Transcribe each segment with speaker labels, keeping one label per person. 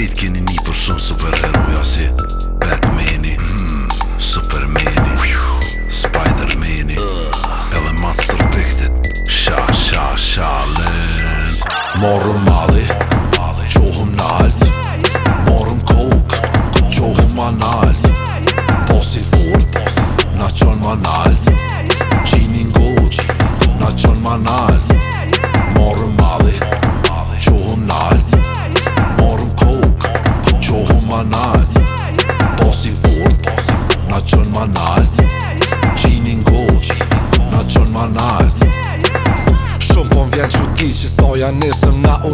Speaker 1: shit keni një për shumë super hero Jo si Batmani i mm, superman i uh. Edhe matë sërë të këtët Sha, sha, sha, len Morëm më mali Gjohëm në alt Morë më kokë Qohëm në alt Posit fort Na qonë më në alt Qini në gotë Na qonë më në alt Morë më mali në alt qon ma nalt
Speaker 2: Qinin god, na qon ma nalt Shum po më vjen që ti që soja nesëm na o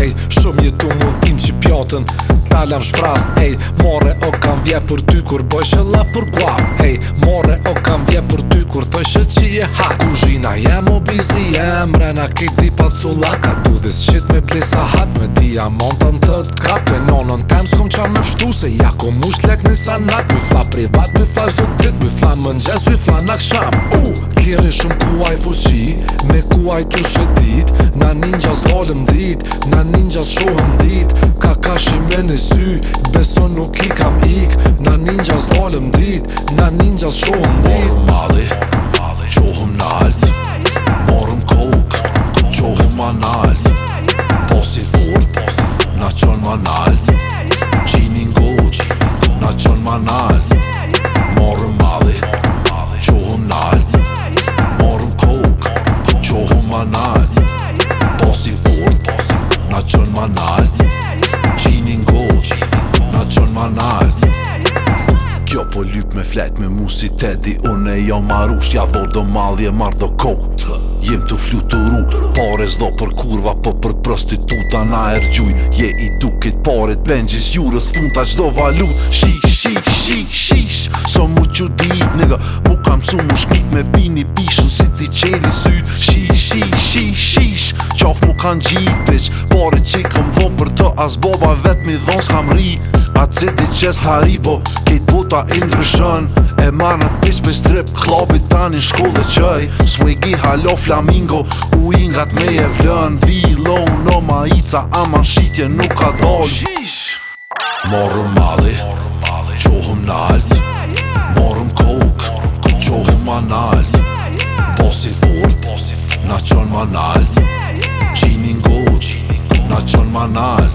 Speaker 2: ej shumë jetu më vdim që pjotën talam shprast ej more o kam vje për ty kur shë laf për guap ej more o kam vje për ty kur thojshë që je ha u jem o bizi jem brena kiti pa sulaka tu dhe së qit me plesa hat me diamantën të të krape nonën tem s'kom qa me pështu se jako mush lek nisa sanat mi fa privat mi fa zot tit mi fa mëngjes mi fa nak sham u kjeri shumë kuaj fuqi me kuaj të kashe dit Na ninjas dollëm dit Na ninjas shohëm dit Ka ka me në sy Beso nuk i kam ik Na ninjas dollëm dit Na ninjas shohëm dit Shohëm na
Speaker 1: ma nalt Gjinin god, na qon ma nalt Kjo po lyp me flet me musit edhi Une jo marush, ja vordo malje, mardo kohë jem të fluturu Pare zdo për kurva po për prostituta na ergjuj Je i duket paret bengjis jurës funta qdo valu Shish, shish, shish, shish So mu që dit mu kam su mu shkit me bini bishun si ti qeli syt Shish, shish, shish, shish Qaf mu kan gjit peq Pare që kom vo për të as boba vet mi dhon s'kam ri A qest haribo, kejt buta indryshën E manë në kisë për strip, klopit tani shkull dhe qëj Swiggy halo flamingo, u ingat me e vlën Vi i no ma i aman shqitje nuk ka doj Morë më madhe, qohë nalt Morëm më kokë, qohë më nalt Posi fort, na qonë më nalt Qini na qonë më nalt